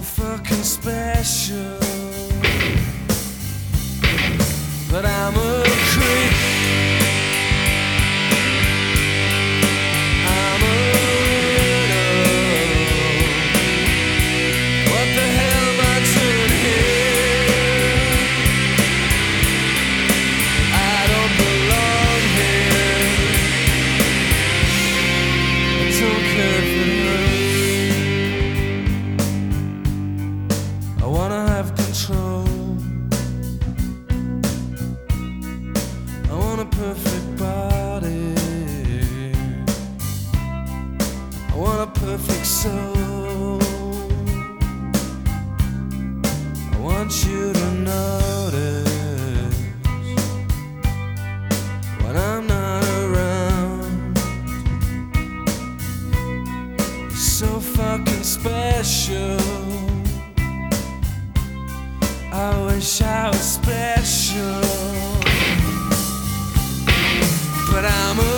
So fucking special. But I'm a want a perfect soul. I want you to notice when I'm not around. You're so fucking special. I wish I was special. But I'm a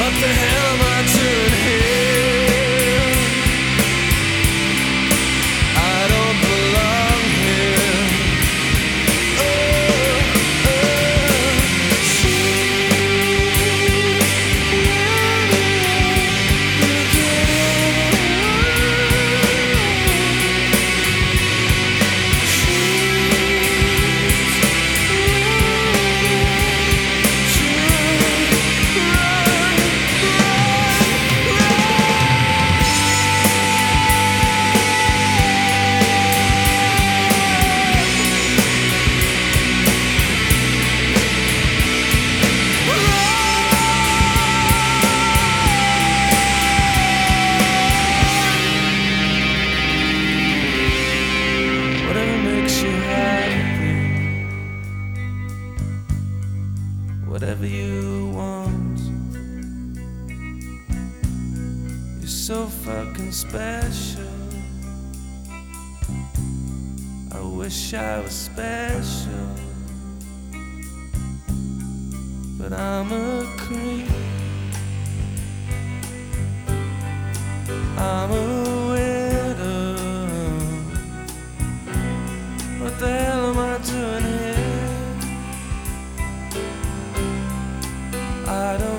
What the hell so fucking special. I wish I was special, but I'm a creep. I'm a widow. What the hell am I doing here? I don't